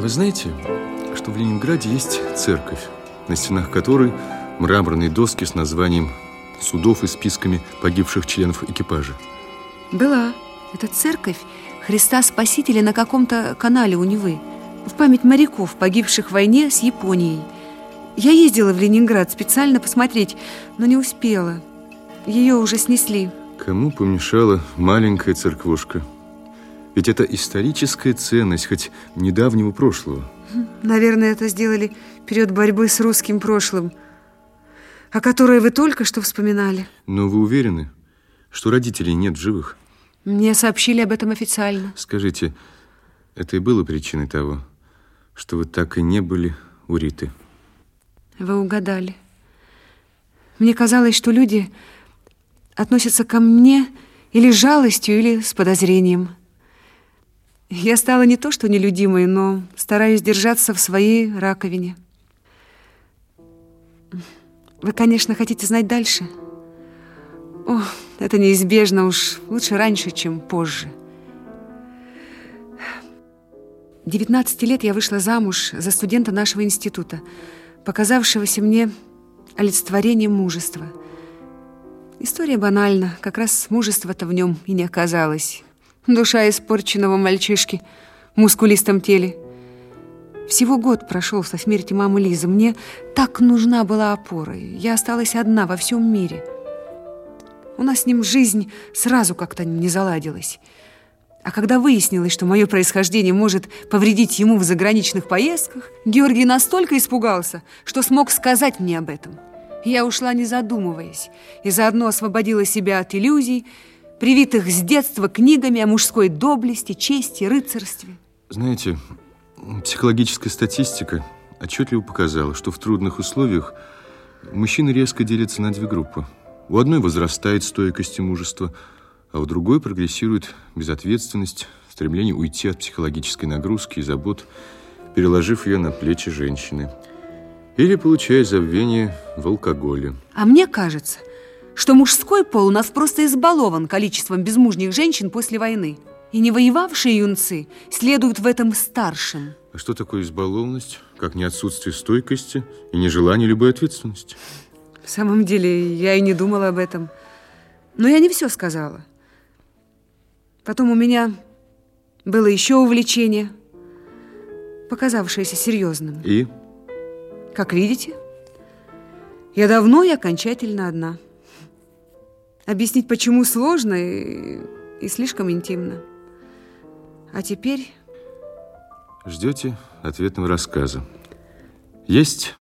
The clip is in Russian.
А вы знаете, что в Ленинграде есть церковь, на стенах которой мраморные доски с названием судов и списками погибших членов экипажа? Была. Это церковь Христа Спасителя на каком-то канале у Невы. В память моряков, погибших в войне с Японией. Я ездила в Ленинград специально посмотреть, но не успела. Ее уже снесли. Кому помешала маленькая церквушка? Ведь это историческая ценность, хоть недавнего прошлого. Наверное, это сделали в период борьбы с русским прошлым, о которой вы только что вспоминали. Но вы уверены, что родителей нет в живых? Мне сообщили об этом официально. Скажите, это и было причиной того, что вы так и не были у Риты? Вы угадали. Мне казалось, что люди относятся ко мне или с жалостью, или с подозрением. Я стала не то что нелюдимой, но стараюсь держаться в своей раковине. Вы, конечно, хотите знать дальше? О, это неизбежно уж. Лучше раньше, чем позже. 19 лет я вышла замуж за студента нашего института, показавшегося мне олицетворением мужества. История банальна, как раз мужества-то в нем и не оказалось. Душа испорченного мальчишки в мускулистом теле. Всего год прошел со смерти мамы Лизы. Мне так нужна была опора. Я осталась одна во всем мире. У нас с ним жизнь сразу как-то не заладилась. А когда выяснилось, что мое происхождение может повредить ему в заграничных поездках, Георгий настолько испугался, что смог сказать мне об этом. Я ушла, не задумываясь, и заодно освободила себя от иллюзий, привитых с детства книгами о мужской доблести, чести, рыцарстве. Знаете, психологическая статистика отчетливо показала, что в трудных условиях мужчины резко делятся на две группы. У одной возрастает стойкость и мужество, а у другой прогрессирует безответственность, стремление уйти от психологической нагрузки и забот, переложив ее на плечи женщины. Или получая забвение в алкоголе. А мне кажется, что мужской пол у нас просто избалован количеством безмужних женщин после войны. И не воевавшие юнцы следуют в этом старшим. А что такое избалованность, как не отсутствие стойкости и нежелание любой ответственности? В самом деле, я и не думала об этом. Но я не все сказала. Потом у меня было еще увлечение, показавшееся серьезным. И? Как видите, я давно и окончательно одна. Объяснить, почему сложно и, и слишком интимно. А теперь... Ждете ответного рассказа. Есть